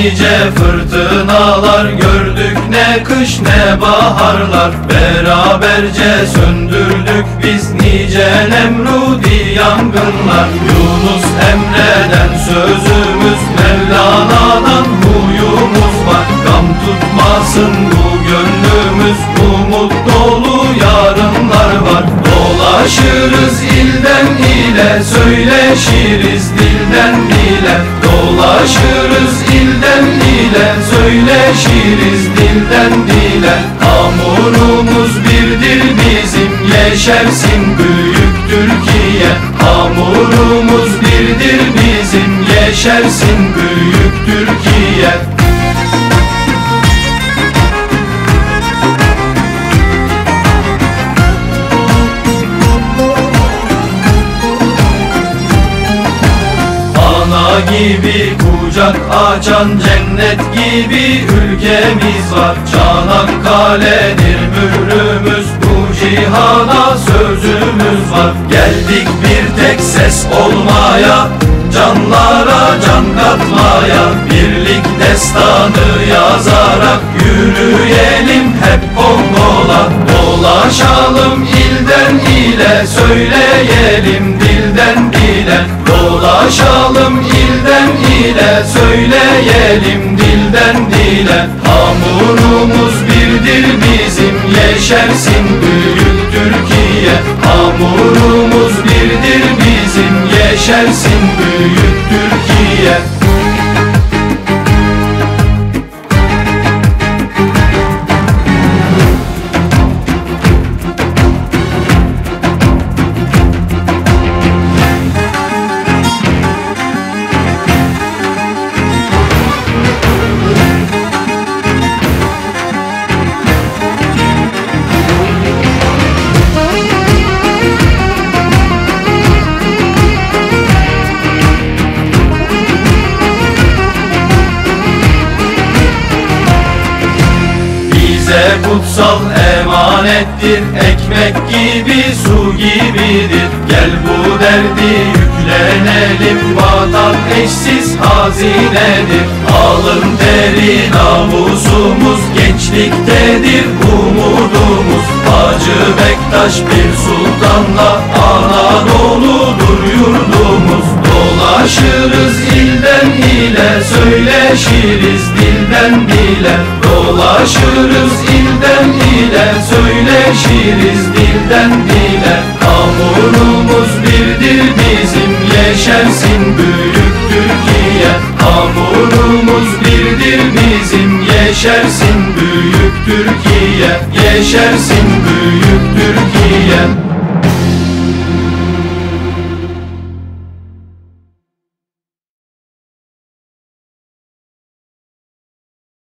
Nice fırtınalar gördük ne kış ne baharlar. Beraberce söndürdük biz nice Nemrudi yangınlar. Yunus Emre'den sözümüz Mevlana'dan huyumuz var. Gam tutmasın bu gönlümüz umut dolu yarınlar var. Dolaşırız ilden ile söyleşiriz dilden dile. Dolaşırız söyleşiriz dilden dile. Hamurumuz birdir bizim yeşersin büyük Türkiye. Hamurumuz birdir bizim yeşersin büyük Türkiye gibi kucak açan cennet gibi ülkemiz var. Çanakkale'dir mührümüz bu cihana sözümüz var. Geldik bir tek ses olmaya Canlara can katmaya. Birlik destanı yazarak Yürüyelim hep kol kola Dolaşalım ilden Söyleyelim dilden dile. Dolaşalım ilden ile Söyleyelim dilden dile. Hamurumuz birdir bizim Yeşersin büyük Türkiye. Hamurumuz birdir bizim Yeşersin büyük Türkiye Bize kutsal emanettir. Ekmek gibi su gibidir. Gel bu derdi yüklenelim. Vatan eşsiz hazinedir. Alın teri namusumuz Gençliktedir. Umudumuz Hacı Bektaş bir sultanla Anadolu'dur yurdumuz. Dolaşırız ile Söyleşiriz dilden dile Dolaşırız ilden ile. Söyleşiriz dilden dile Hamurumuz birdir bizim Yeşersin büyük Türkiye. Hamurumuz birdir bizim Yeşersin büyük Türkiye. Yeşersin büyük Türkiye